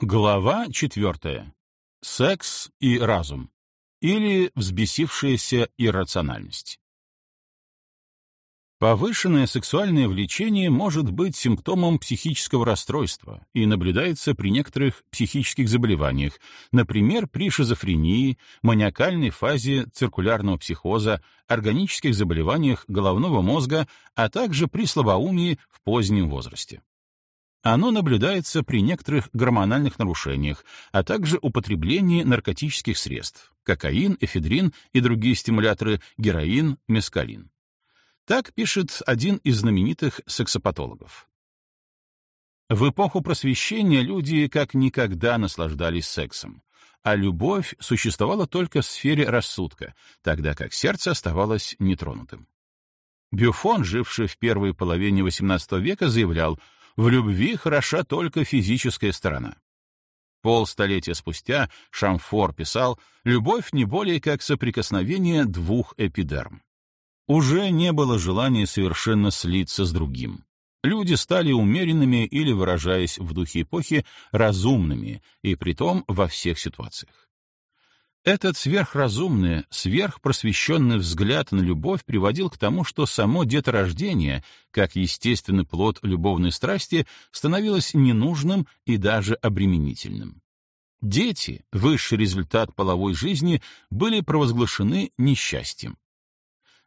Глава четвертая. Секс и разум. Или взбесившаяся иррациональность. Повышенное сексуальное влечение может быть симптомом психического расстройства и наблюдается при некоторых психических заболеваниях, например, при шизофрении, маниакальной фазе циркулярного психоза, органических заболеваниях головного мозга, а также при слабоумии в позднем возрасте. Оно наблюдается при некоторых гормональных нарушениях, а также употреблении наркотических средств — кокаин, эфедрин и другие стимуляторы, героин, мескалин. Так пишет один из знаменитых сексопатологов. В эпоху просвещения люди как никогда наслаждались сексом, а любовь существовала только в сфере рассудка, тогда как сердце оставалось нетронутым. Бюфон, живший в первой половине XVIII века, заявлял — в любви хороша только физическая сторона. Полстолетия спустя Шамфор писал, любовь не более как соприкосновение двух эпидерм. Уже не было желания совершенно слиться с другим. Люди стали умеренными или, выражаясь в духе эпохи, разумными, и притом во всех ситуациях. Этот сверхразумный, сверхпросвещенный взгляд на любовь приводил к тому, что само деторождение, как естественный плод любовной страсти, становилось ненужным и даже обременительным. Дети, высший результат половой жизни, были провозглашены несчастьем.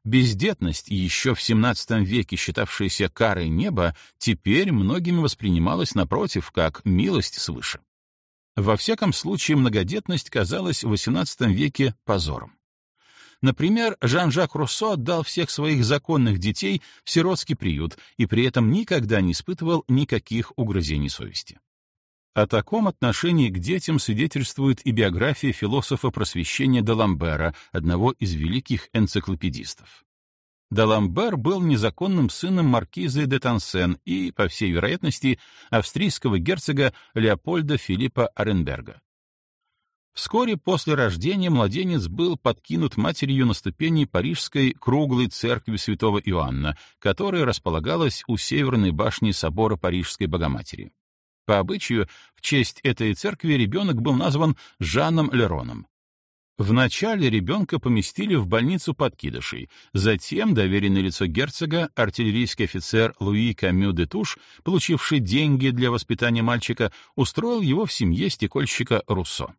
Бездетность, еще в XVII веке считавшаяся карой неба, теперь многими воспринималась, напротив, как милость свыше. Во всяком случае, многодетность казалась в XVIII веке позором. Например, Жан-Жак Руссо отдал всех своих законных детей в сиротский приют и при этом никогда не испытывал никаких угрызений совести. О таком отношении к детям свидетельствует и биография философа просвещения Даламбера, одного из великих энциклопедистов. Даламбер был незаконным сыном маркизы де Тансен и, по всей вероятности, австрийского герцога Леопольда Филиппа Оренберга. Вскоре после рождения младенец был подкинут матерью на ступени Парижской круглой церкви святого Иоанна, которая располагалась у северной башни собора Парижской Богоматери. По обычаю, в честь этой церкви ребенок был назван Жаном Лероном. Вначале ребенка поместили в больницу подкидышей, затем доверенное лицо герцога, артиллерийский офицер Луи Камю де Туш, получивший деньги для воспитания мальчика, устроил его в семье стекольщика Руссо.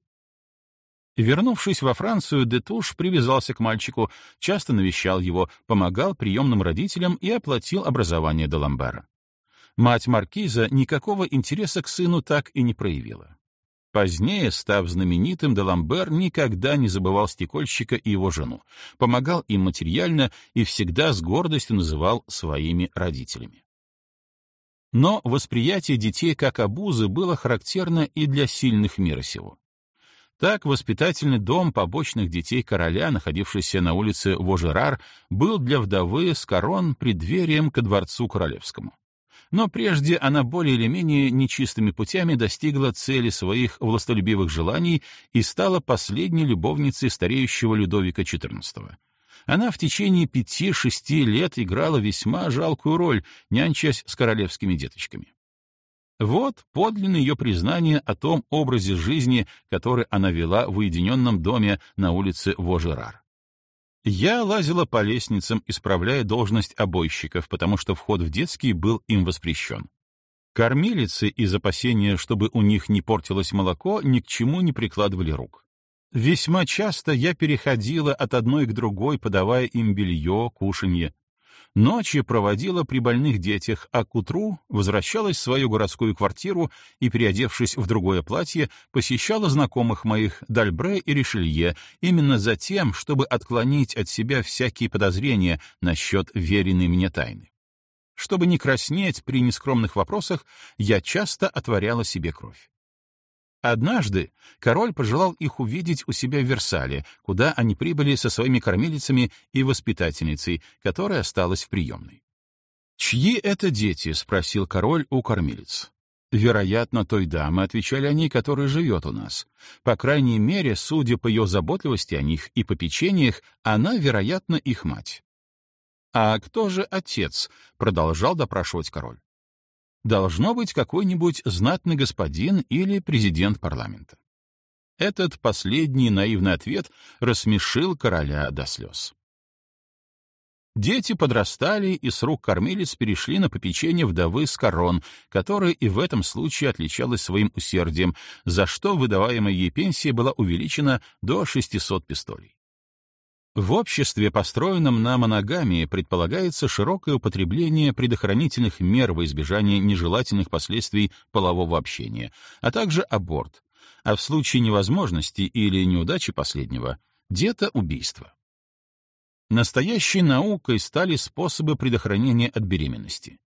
Вернувшись во Францию, Детуш привязался к мальчику, часто навещал его, помогал приемным родителям и оплатил образование Деламбера. Мать Маркиза никакого интереса к сыну так и не проявила. Позднее, став знаменитым, Деламбер никогда не забывал стекольщика и его жену, помогал им материально и всегда с гордостью называл своими родителями. Но восприятие детей как обузы было характерно и для сильных мира сего. Так, воспитательный дом побочных детей короля, находившийся на улице Вожерар, был для вдовы с корон преддверием ко дворцу королевскому но прежде она более или менее нечистыми путями достигла цели своих властолюбивых желаний и стала последней любовницей стареющего Людовика XIV. Она в течение пяти-шести лет играла весьма жалкую роль, нянчась с королевскими деточками. Вот подлинное ее признание о том образе жизни, который она вела в уединенном доме на улице Вожерар. Я лазила по лестницам, исправляя должность обойщиков, потому что вход в детский был им воспрещен. Кормилицы из опасения, чтобы у них не портилось молоко, ни к чему не прикладывали рук. Весьма часто я переходила от одной к другой, подавая им белье, кушанье. Ночи проводила при больных детях, а к утру возвращалась в свою городскую квартиру и, переодевшись в другое платье, посещала знакомых моих Дальбре и Ришелье именно за тем, чтобы отклонить от себя всякие подозрения насчет веренной мне тайны. Чтобы не краснеть при нескромных вопросах, я часто отворяла себе кровь. Однажды король пожелал их увидеть у себя в Версале, куда они прибыли со своими кормилицами и воспитательницей, которая осталась в приемной. «Чьи это дети?» — спросил король у кормилиц. «Вероятно, той дамы», — отвечали они, — «которая живет у нас. По крайней мере, судя по ее заботливости о них и попечениях, она, вероятно, их мать». «А кто же отец?» — продолжал допрашивать король. Должно быть какой-нибудь знатный господин или президент парламента. Этот последний наивный ответ рассмешил короля до слез. Дети подрастали и с рук кормилец перешли на попечение вдовы с корон, которая и в этом случае отличалась своим усердием, за что выдаваемая ей пенсия была увеличена до 600 пистолей. В обществе, построенном на моногамии, предполагается широкое употребление предохранительных мер во избежание нежелательных последствий полового общения, а также аборт, а в случае невозможности или неудачи последнего — детоубийство. Настоящей наукой стали способы предохранения от беременности.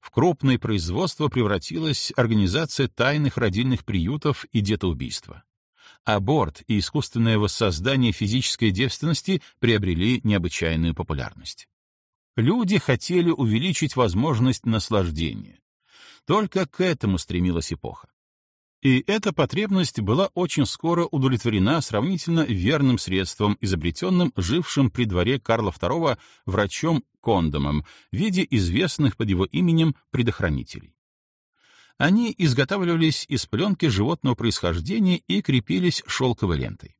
В крупное производство превратилась организация тайных родильных приютов и детоубийства. Аборт и искусственное воссоздание физической девственности приобрели необычайную популярность. Люди хотели увеличить возможность наслаждения. Только к этому стремилась эпоха. И эта потребность была очень скоро удовлетворена сравнительно верным средством, изобретенным жившим при дворе Карла II врачом Кондомом в виде известных под его именем предохранителей. Они изготавливались из пленки животного происхождения и крепились шелковой лентой.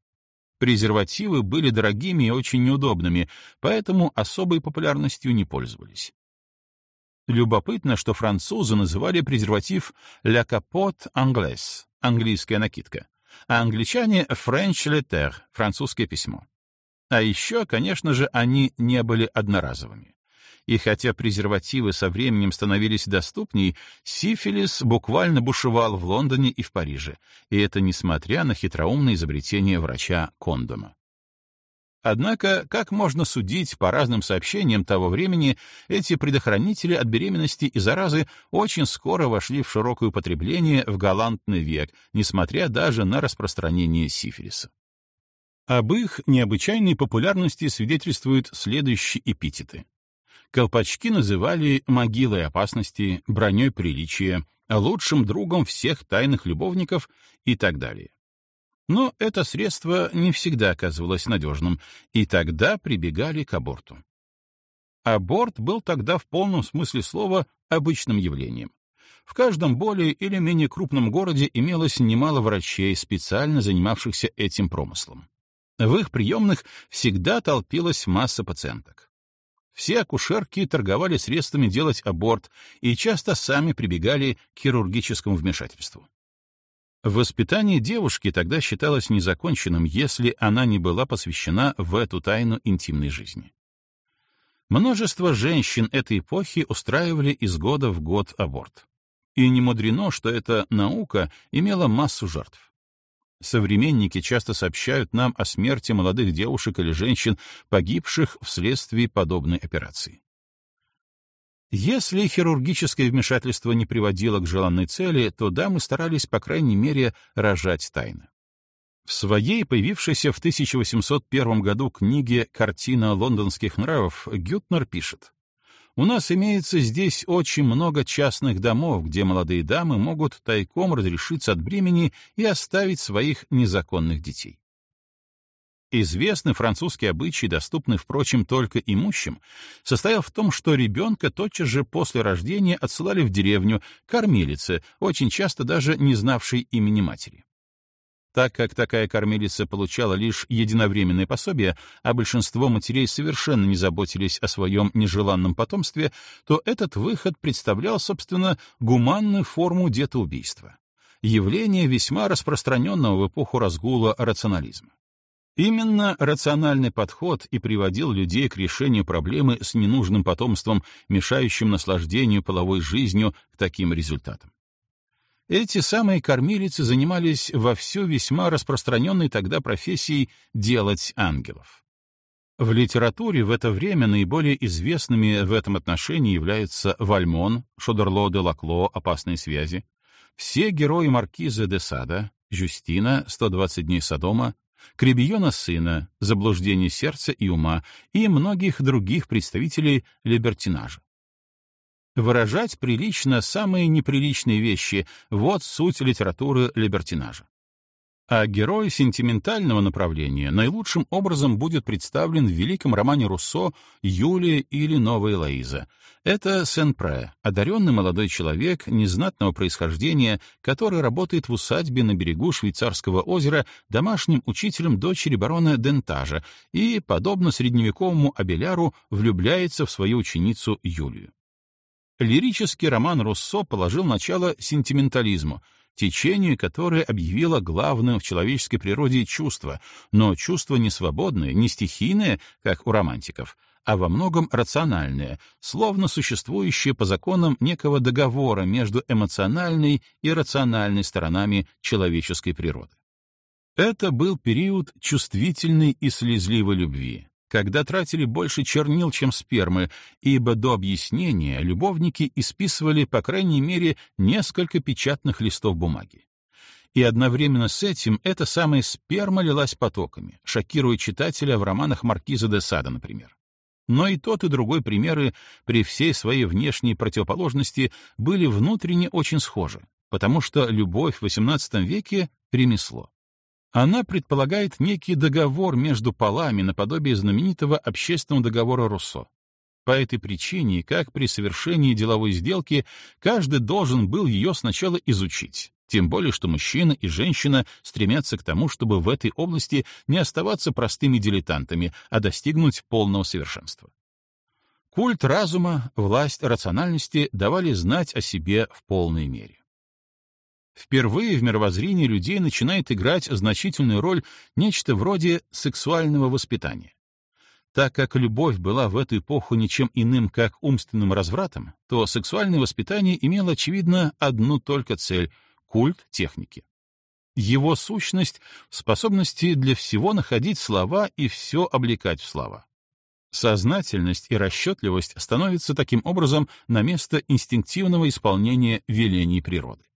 Презервативы были дорогими и очень неудобными, поэтому особой популярностью не пользовались. Любопытно, что французы называли презерватив «la capote anglaise» — английская накидка, а англичане «French letter» — французское письмо. А еще, конечно же, они не были одноразовыми. И хотя презервативы со временем становились доступней, сифилис буквально бушевал в Лондоне и в Париже, и это несмотря на хитроумное изобретение врача Кондома. Однако, как можно судить по разным сообщениям того времени, эти предохранители от беременности и заразы очень скоро вошли в широкое употребление в галантный век, несмотря даже на распространение сифилиса. Об их необычайной популярности свидетельствуют следующие эпитеты. Колпачки называли могилой опасности, броней приличия, лучшим другом всех тайных любовников и так далее. Но это средство не всегда оказывалось надежным, и тогда прибегали к аборту. Аборт был тогда в полном смысле слова обычным явлением. В каждом более или менее крупном городе имелось немало врачей, специально занимавшихся этим промыслом. В их приемных всегда толпилась масса пациенток. Все акушерки торговали средствами делать аборт и часто сами прибегали к хирургическому вмешательству. Воспитание девушки тогда считалось незаконченным, если она не была посвящена в эту тайну интимной жизни. Множество женщин этой эпохи устраивали из года в год аборт. И не мудрено, что эта наука имела массу жертв. Современники часто сообщают нам о смерти молодых девушек или женщин, погибших вследствие подобной операции. Если хирургическое вмешательство не приводило к желанной цели, то дамы старались, по крайней мере, рожать тайно. В своей появившейся в 1801 году книге «Картина лондонских нравов» Гютнер пишет, «У нас имеется здесь очень много частных домов, где молодые дамы могут тайком разрешиться от бремени и оставить своих незаконных детей. Известный французский обычай, доступный, впрочем, только имущим, состоял в том, что ребенка тотчас же после рождения отсылали в деревню кормилице, очень часто даже не знавшей имени матери. Так как такая кормилица получала лишь единовременное пособие, а большинство матерей совершенно не заботились о своем нежеланном потомстве, то этот выход представлял, собственно, гуманную форму детоубийства. Явление весьма распространенного в эпоху разгула рационализма. Именно рациональный подход и приводил людей к решению проблемы с ненужным потомством, мешающим наслаждению половой жизнью к таким результатам. Эти самые кормилицы занимались вовсю весьма распространенной тогда профессией «делать ангелов». В литературе в это время наиболее известными в этом отношении являются Вальмон, Шодерло де Лакло «Опасные связи», все герои маркиза де Сада, Жюстина, «120 дней Содома», Кребиона сына, заблуждение сердца и ума и многих других представителей либертинажа. Выражать прилично самые неприличные вещи — вот суть литературы либертинажа. А герой сентиментального направления наилучшим образом будет представлен в великом романе Руссо «Юлия или Новая Лоиза». Это Сен-Пре, одаренный молодой человек незнатного происхождения, который работает в усадьбе на берегу швейцарского озера домашним учителем дочери барона Дентажа и, подобно средневековому Абеляру, влюбляется в свою ученицу Юлию. Лирический роман Руссо положил начало сентиментализму — течение, которое объявило главным в человеческой природе чувство, но чувство не свободное, не стихийное, как у романтиков, а во многом рациональное, словно существующее по законам некого договора между эмоциональной и рациональной сторонами человеческой природы. Это был период чувствительной и слезливой любви, когда тратили больше чернил, чем спермы, ибо до объяснения любовники исписывали, по крайней мере, несколько печатных листов бумаги. И одновременно с этим эта самая сперма лилась потоками, шокируя читателя в романах Маркиза де Сада, например. Но и тот, и другой примеры при всей своей внешней противоположности были внутренне очень схожи, потому что любовь в XVIII веке — ремесло. Она предполагает некий договор между полами наподобие знаменитого общественного договора Руссо. По этой причине, как при совершении деловой сделки, каждый должен был ее сначала изучить. Тем более, что мужчина и женщина стремятся к тому, чтобы в этой области не оставаться простыми дилетантами, а достигнуть полного совершенства. Культ разума, власть рациональности давали знать о себе в полной мере. Впервые в мировоззрении людей начинает играть значительную роль нечто вроде сексуального воспитания. Так как любовь была в эту эпоху ничем иным, как умственным развратом, то сексуальное воспитание имело, очевидно, одну только цель — культ техники. Его сущность — способности для всего находить слова и все облекать в слова. Сознательность и расчетливость становятся таким образом на место инстинктивного исполнения велений природы.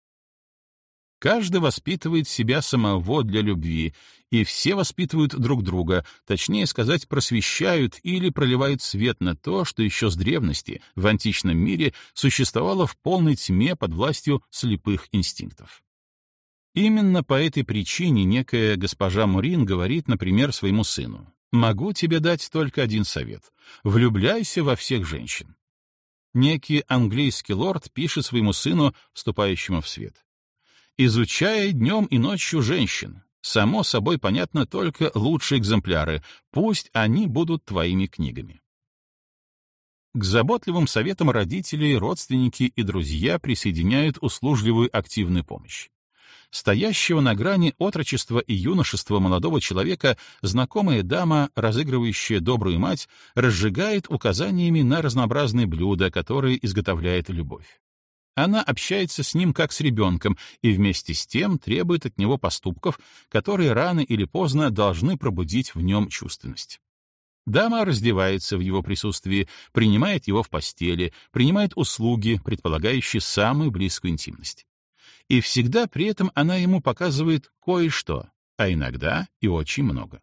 Каждый воспитывает себя самого для любви, и все воспитывают друг друга, точнее сказать, просвещают или проливают свет на то, что еще с древности в античном мире существовало в полной тьме под властью слепых инстинктов. Именно по этой причине некая госпожа Мурин говорит, например, своему сыну, «Могу тебе дать только один совет. Влюбляйся во всех женщин». Некий английский лорд пишет своему сыну, вступающему в свет изучая днем и ночью женщин. Само собой понятно только лучшие экземпляры, пусть они будут твоими книгами. К заботливым советам родителей, родственники и друзья присоединяют услужливую активную помощь. Стоящего на грани отрочества и юношества молодого человека знакомая дама, разыгрывающая добрую мать, разжигает указаниями на разнообразные блюда, которые изготовляет любовь. Она общается с ним как с ребенком и вместе с тем требует от него поступков, которые рано или поздно должны пробудить в нем чувственность. Дама раздевается в его присутствии, принимает его в постели, принимает услуги, предполагающие самую близкую интимность. И всегда при этом она ему показывает кое-что, а иногда и очень много.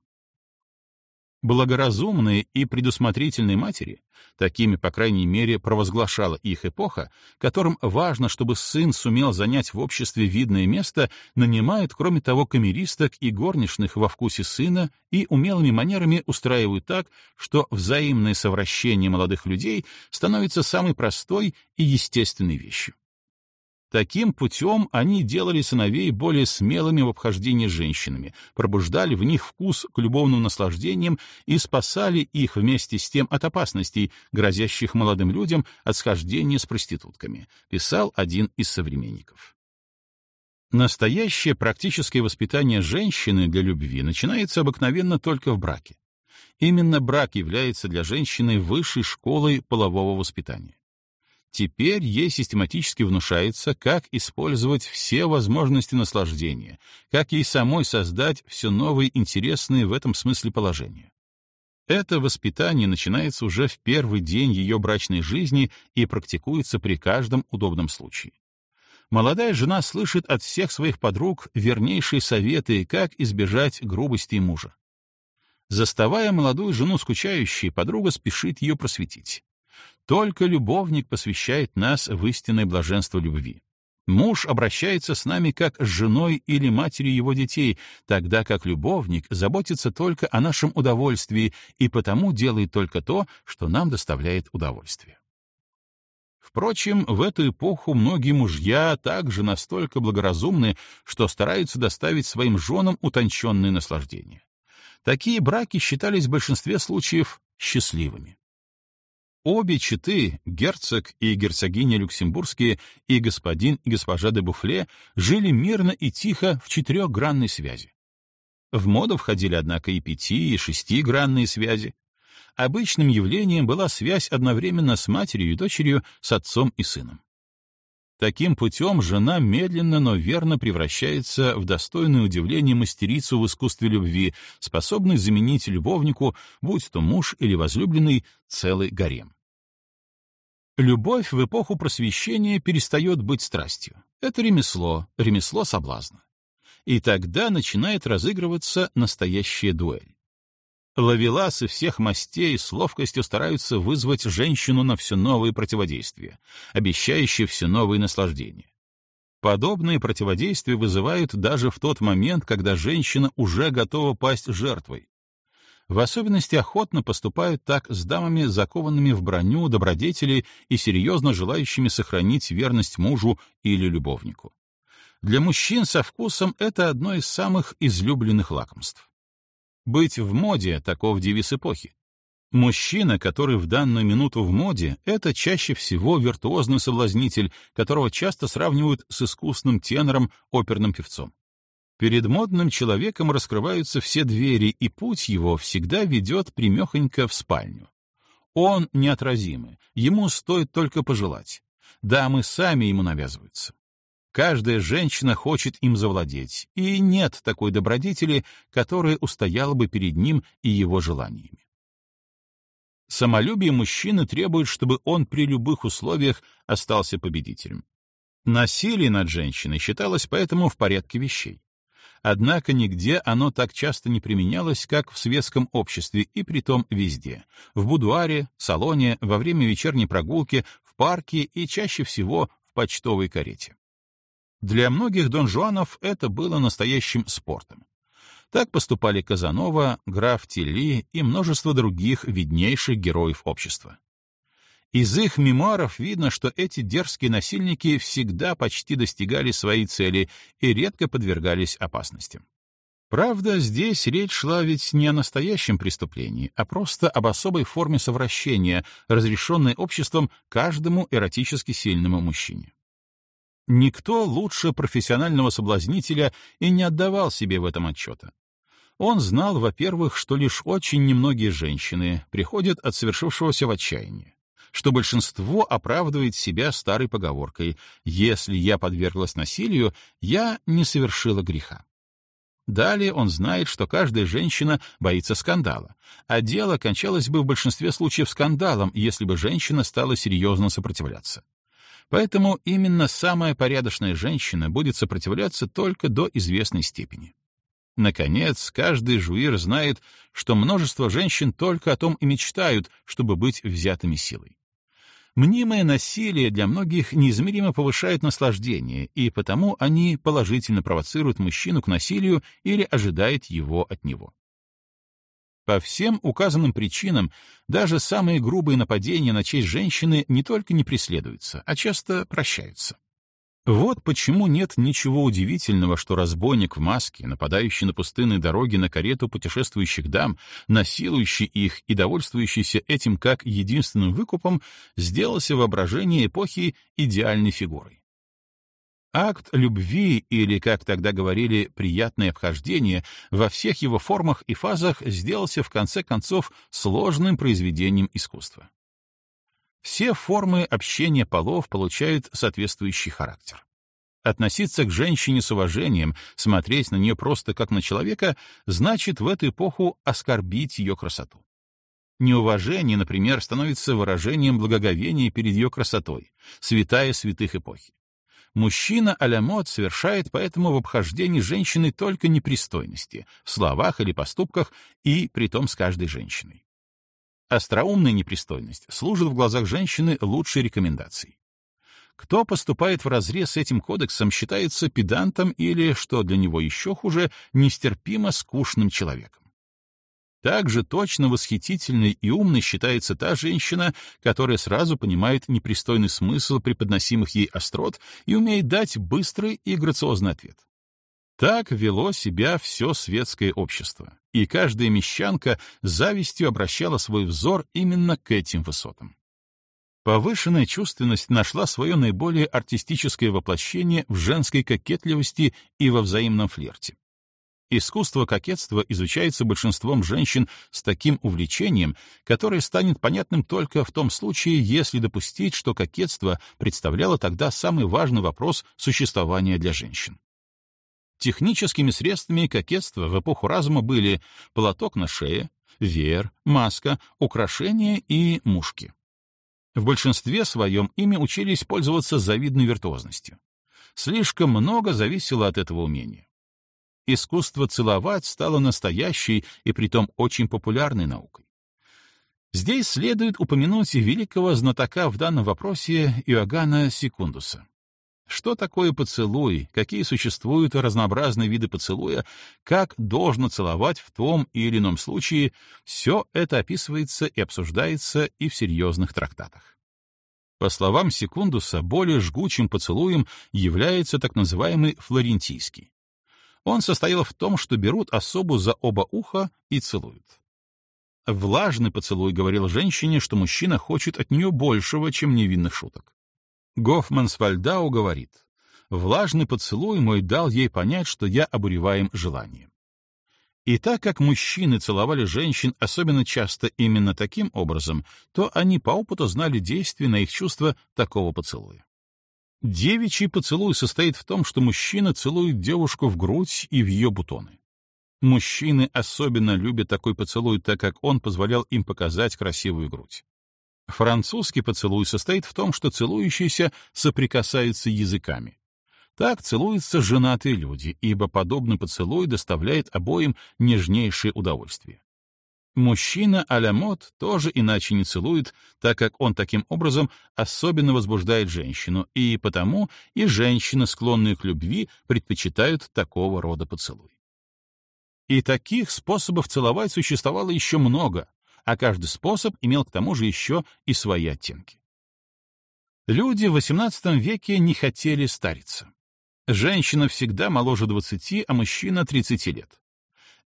Благоразумные и предусмотрительные матери, такими, по крайней мере, провозглашала их эпоха, которым важно, чтобы сын сумел занять в обществе видное место, нанимают, кроме того, камеристок и горничных во вкусе сына и умелыми манерами устраивают так, что взаимное совращение молодых людей становится самой простой и естественной вещью. Таким путем они делали сыновей более смелыми в обхождении с женщинами, пробуждали в них вкус к любовным наслаждениям и спасали их вместе с тем от опасностей, грозящих молодым людям от схождения с проститутками, писал один из современников. Настоящее практическое воспитание женщины для любви начинается обыкновенно только в браке. Именно брак является для женщины высшей школой полового воспитания. Теперь ей систематически внушается, как использовать все возможности наслаждения, как ей самой создать все новые интересные в этом смысле положения. Это воспитание начинается уже в первый день ее брачной жизни и практикуется при каждом удобном случае. Молодая жена слышит от всех своих подруг вернейшие советы, как избежать грубости мужа. Заставая молодую жену скучающей, подруга спешит ее просветить. Только любовник посвящает нас в истинное блаженство любви. Муж обращается с нами как с женой или матерью его детей, тогда как любовник заботится только о нашем удовольствии и потому делает только то, что нам доставляет удовольствие. Впрочем, в эту эпоху многие мужья также настолько благоразумны, что стараются доставить своим женам утонченные наслаждения. Такие браки считались в большинстве случаев счастливыми. Обе четы, герцог и герцогиня Люксембургские и господин и госпожа де Буфле, жили мирно и тихо в четырехгранной связи. В моду входили, однако, и пяти, и шестигранные связи. Обычным явлением была связь одновременно с матерью и дочерью, с отцом и сыном. Таким путем жена медленно, но верно превращается в достойное удивление мастерицу в искусстве любви, способной заменить любовнику, будь то муж или возлюбленный, целый гарем. Любовь в эпоху просвещения перестает быть страстью. Это ремесло, ремесло соблазна. И тогда начинает разыгрываться настоящая дуэль. Ловеласы всех мастей с ловкостью стараются вызвать женщину на все новые противодействия, обещающие все новые наслаждения. Подобные противодействия вызывают даже в тот момент, когда женщина уже готова пасть жертвой. В особенности охотно поступают так с дамами, закованными в броню добродетели и серьезно желающими сохранить верность мужу или любовнику. Для мужчин со вкусом это одно из самых излюбленных лакомств. Быть в моде — таков девиз эпохи. Мужчина, который в данную минуту в моде, это чаще всего виртуозный соблазнитель, которого часто сравнивают с искусным тенором, оперным певцом. Перед модным человеком раскрываются все двери, и путь его всегда ведет примехонько в спальню. Он неотразимый, ему стоит только пожелать. Дамы сами ему навязываются. Каждая женщина хочет им завладеть, и нет такой добродетели, которая устояла бы перед ним и его желаниями. Самолюбие мужчины требует, чтобы он при любых условиях остался победителем. Насилие над женщиной считалось поэтому в порядке вещей. Однако нигде оно так часто не применялось, как в светском обществе, и притом везде — в будуаре, салоне, во время вечерней прогулки, в парке и чаще всего в почтовой карете. Для многих донжуанов это было настоящим спортом. Так поступали Казанова, граф Телли и множество других виднейших героев общества. Из их мемуаров видно, что эти дерзкие насильники всегда почти достигали своей цели и редко подвергались опасностям. Правда, здесь речь шла ведь не о настоящем преступлении, а просто об особой форме совращения, разрешенной обществом каждому эротически сильному мужчине. Никто лучше профессионального соблазнителя и не отдавал себе в этом отчета. Он знал, во-первых, что лишь очень немногие женщины приходят от совершившегося в отчаянии, что большинство оправдывает себя старой поговоркой «если я подверглась насилию, я не совершила греха». Далее он знает, что каждая женщина боится скандала, а дело кончалось бы в большинстве случаев скандалом, если бы женщина стала серьезно сопротивляться. Поэтому именно самая порядочная женщина будет сопротивляться только до известной степени. Наконец, каждый жуир знает, что множество женщин только о том и мечтают, чтобы быть взятыми силой. Мнимое насилие для многих неизмеримо повышает наслаждение, и потому они положительно провоцируют мужчину к насилию или ожидают его от него. По всем указанным причинам даже самые грубые нападения на честь женщины не только не преследуются, а часто прощаются. Вот почему нет ничего удивительного, что разбойник в маске, нападающий на пустынной дороге на карету путешествующих дам, насилующий их и довольствующийся этим как единственным выкупом, сделался воображение эпохи идеальной фигурой. Акт любви, или, как тогда говорили, приятное обхождение, во всех его формах и фазах сделался в конце концов сложным произведением искусства. Все формы общения полов получают соответствующий характер. Относиться к женщине с уважением, смотреть на нее просто как на человека, значит в эту эпоху оскорбить ее красоту. Неуважение, например, становится выражением благоговения перед ее красотой, святая святых эпохи. Мужчина а-ля мод совершает поэтому в обхождении женщины только непристойности, в словах или поступках, и притом с каждой женщиной. Остроумная непристойность служит в глазах женщины лучшей рекомендацией. Кто поступает вразрез с этим кодексом, считается педантом или, что для него еще хуже, нестерпимо скучным человеком. Также точно восхитительной и умной считается та женщина, которая сразу понимает непристойный смысл преподносимых ей острот и умеет дать быстрый и грациозный ответ. Так вело себя все светское общество, и каждая мещанка завистью обращала свой взор именно к этим высотам. Повышенная чувственность нашла свое наиболее артистическое воплощение в женской кокетливости и во взаимном флирте. Искусство кокетства изучается большинством женщин с таким увлечением, которое станет понятным только в том случае, если допустить, что кокетство представляло тогда самый важный вопрос существования для женщин. Техническими средствами кокетства в эпоху разума были платок на шее, веер, маска, украшения и мушки. В большинстве своем ими учились пользоваться завидной виртуозностью. Слишком много зависело от этого умения искусство целовать стало настоящей и притом очень популярной наукой. Здесь следует упомянуть великого знатока в данном вопросе Иоганна Секундуса. Что такое поцелуй, какие существуют разнообразные виды поцелуя, как должно целовать в том или ином случае, все это описывается и обсуждается и в серьезных трактатах. По словам Секундуса, более жгучим поцелуем является так называемый флорентийский. Он состоял в том, что берут особу за оба уха и целуют. Влажный поцелуй говорил женщине, что мужчина хочет от нее большего, чем невинных шуток. Гофман Свальдау говорит, «Влажный поцелуй мой дал ей понять, что я обуреваем желанием». И так как мужчины целовали женщин особенно часто именно таким образом, то они по опыту знали действие на их чувства такого поцелуя. Девичий поцелуй состоит в том, что мужчина целует девушку в грудь и в ее бутоны. Мужчины особенно любят такой поцелуй, так как он позволял им показать красивую грудь. Французский поцелуй состоит в том, что целующиеся соприкасаются языками. Так целуются женатые люди, ибо подобный поцелуй доставляет обоим нежнейшее удовольствие. Мужчина а-ля мод тоже иначе не целует, так как он таким образом особенно возбуждает женщину, и потому и женщины, склонные к любви, предпочитают такого рода поцелуй. И таких способов целовать существовало еще много, а каждый способ имел к тому же еще и свои оттенки. Люди в XVIII веке не хотели стариться. Женщина всегда моложе 20, а мужчина 30 лет.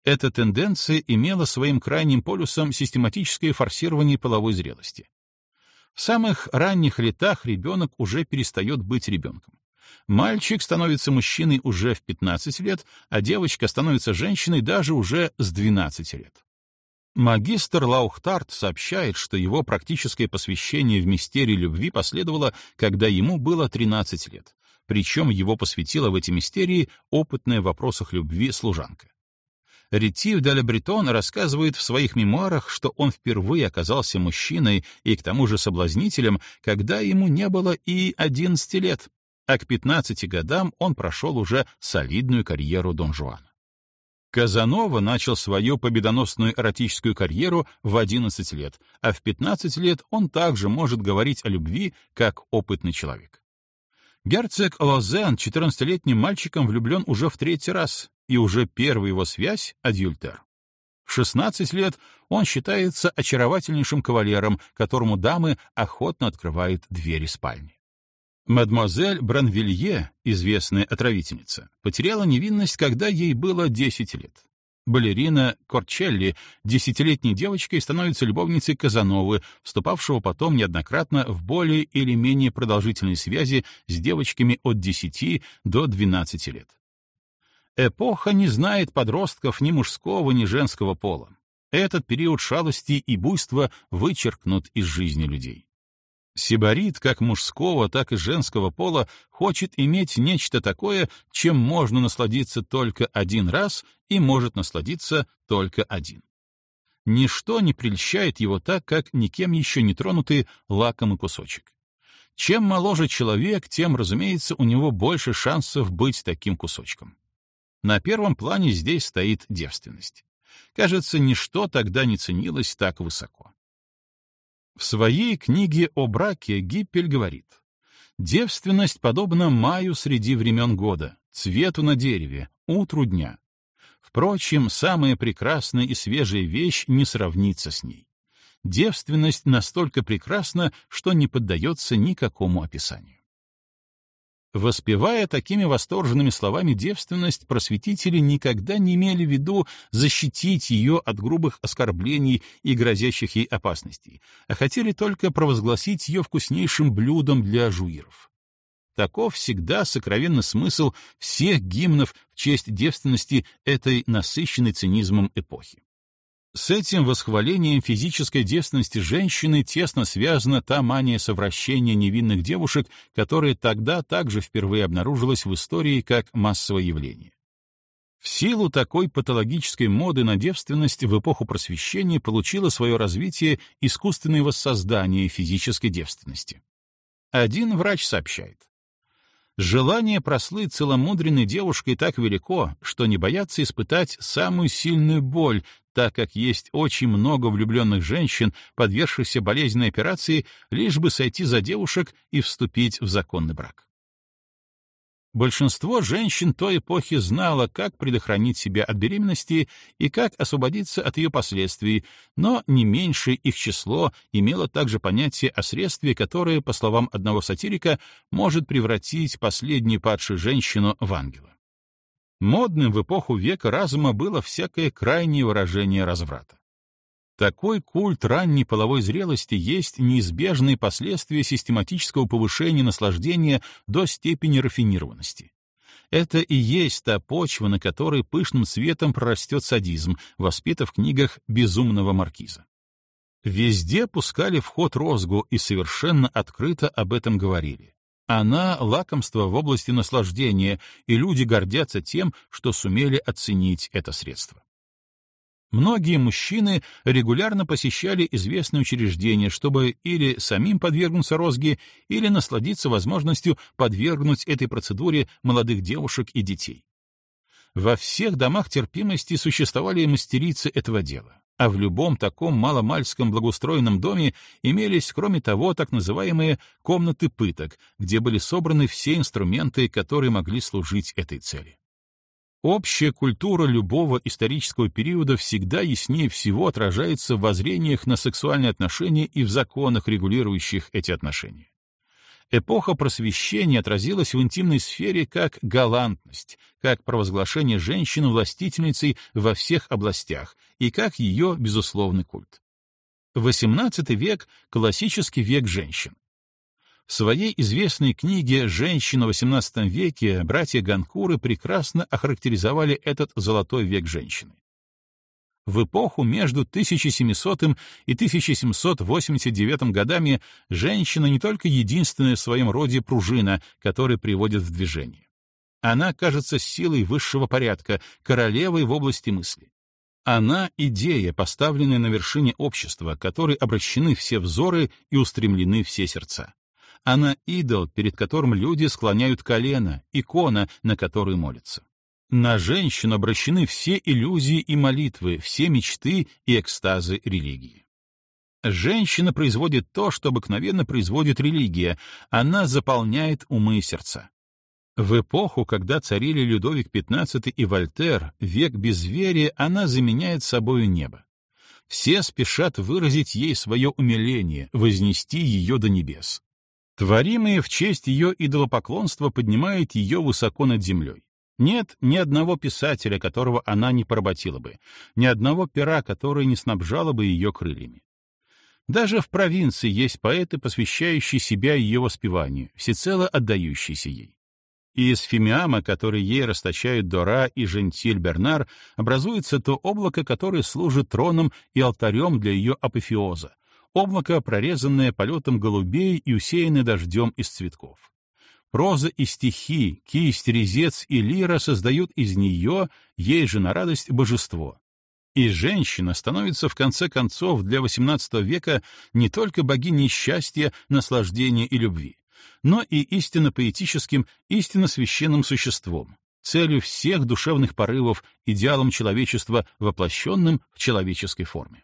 Эта тенденция имела своим крайним полюсом систематическое форсирование половой зрелости. В самых ранних летах ребенок уже перестает быть ребенком. Мальчик становится мужчиной уже в 15 лет, а девочка становится женщиной даже уже с 12 лет. Магистр Лаухтарт сообщает, что его практическое посвящение в мистерии любви последовало, когда ему было 13 лет, причем его посвятила в эти мистерии опытная в вопросах любви служанка. Ретив де Бретон рассказывает в своих мемуарах, что он впервые оказался мужчиной и к тому же соблазнителем, когда ему не было и 11 лет, а к 15 годам он прошел уже солидную карьеру Дон Жуана. Казанова начал свою победоносную эротическую карьеру в 11 лет, а в 15 лет он также может говорить о любви как опытный человек. Герцог Лозен 14-летним мальчиком влюблен уже в третий раз, и уже первая его связь — адюльтер. В 16 лет он считается очаровательнейшим кавалером, которому дамы охотно открывают двери спальни. Мадемуазель Бранвилье, известная отравительница, потеряла невинность, когда ей было 10 лет. Балерина Корчелли десятилетней девочкой становится любовницей Казановы, вступавшего потом неоднократно в более или менее продолжительные связи с девочками от 10 до 12 лет. Эпоха не знает подростков ни мужского, ни женского пола. Этот период шалости и буйства вычеркнут из жизни людей. Сибарит как мужского, так и женского пола хочет иметь нечто такое, чем можно насладиться только один раз и может насладиться только один. Ничто не прельщает его так, как никем еще не тронутый лакомый кусочек. Чем моложе человек, тем, разумеется, у него больше шансов быть таким кусочком. На первом плане здесь стоит девственность. Кажется, ничто тогда не ценилось так высоко. В своей книге о браке Гиппель говорит, Девственность подобна маю среди времен года, цвету на дереве, утру дня. Впрочем, самая прекрасная и свежая вещь не сравнится с ней. Девственность настолько прекрасна, что не поддается никакому описанию. Воспевая такими восторженными словами девственность, просветители никогда не имели в виду защитить ее от грубых оскорблений и грозящих ей опасностей, а хотели только провозгласить ее вкуснейшим блюдом для жуиров. Таков всегда сокровенный смысл всех гимнов в честь девственности этой насыщенной цинизмом эпохи. С этим восхвалением физической девственности женщины тесно связана та мания совращения невинных девушек, которая тогда также впервые обнаружилась в истории как массовое явление. В силу такой патологической моды на девственность в эпоху просвещения получило свое развитие искусственное воссоздание физической девственности. Один врач сообщает. Желание прослыть целомудренной девушкой так велико, что не боятся испытать самую сильную боль, так как есть очень много влюбленных женщин, подвергшихся болезненной операции, лишь бы сойти за девушек и вступить в законный брак. Большинство женщин той эпохи знало, как предохранить себя от беременности и как освободиться от ее последствий, но не меньшее их число имело также понятие о средстве, которое, по словам одного сатирика, может превратить последнюю падшую женщину в ангела. Модным в эпоху века разума было всякое крайнее выражение разврата. Такой культ ранней половой зрелости есть неизбежные последствия систематического повышения наслаждения до степени рафинированности. Это и есть та почва, на которой пышным цветом прорастет садизм, воспитав в книгах безумного маркиза. Везде пускали в ход розгу и совершенно открыто об этом говорили. Она — лакомство в области наслаждения, и люди гордятся тем, что сумели оценить это средство. Многие мужчины регулярно посещали известные учреждения, чтобы или самим подвергнуться розге, или насладиться возможностью подвергнуть этой процедуре молодых девушек и детей. Во всех домах терпимости существовали мастерицы этого дела, а в любом таком маломальском благоустроенном доме имелись, кроме того, так называемые комнаты пыток, где были собраны все инструменты, которые могли служить этой цели. Общая культура любого исторического периода всегда яснее всего отражается в воззрениях на сексуальные отношения и в законах, регулирующих эти отношения. Эпоха просвещения отразилась в интимной сфере как галантность, как провозглашение женщины властительницей во всех областях и как ее безусловный культ. XVIII век — классический век женщин. В своей известной книге «Женщина в XVIII веке» братья Ганкуры прекрасно охарактеризовали этот золотой век женщины. В эпоху между 1700 и 1789 годами женщина не только единственная в своем роде пружина, которая приводит в движение. Она кажется силой высшего порядка, королевой в области мысли. Она — идея, поставленная на вершине общества, которой обращены все взоры и устремлены все сердца. Она идол, перед которым люди склоняют колено, икона, на которой молятся. На женщину обращены все иллюзии и молитвы, все мечты и экстазы религии. Женщина производит то, что обыкновенно производит религия, она заполняет умы и сердца. В эпоху, когда царили Людовик XV и Вольтер, век безверия, она заменяет собою небо. Все спешат выразить ей свое умиление, вознести ее до небес. Творимые в честь ее идолопоклонства поднимают ее высоко над землей. Нет ни одного писателя, которого она не поработила бы, ни одного пера, который не снабжало бы ее крыльями. Даже в провинции есть поэты, посвящающие себя ее воспеванию, всецело отдающиеся ей. И из фимиама, который ей расточают Дора и Жентиль Бернар, образуется то облако, которое служит троном и алтарем для ее апофеоза, облако, прорезанное полетом голубей и усеянное дождем из цветков. Проза и стихи, кисть, резец и лира создают из нее, ей же на радость, божество. И женщина становится в конце концов для XVIII века не только богиней счастья, наслаждения и любви, но и истинно поэтическим, истинно священным существом, целью всех душевных порывов, идеалом человечества, воплощенным в человеческой форме.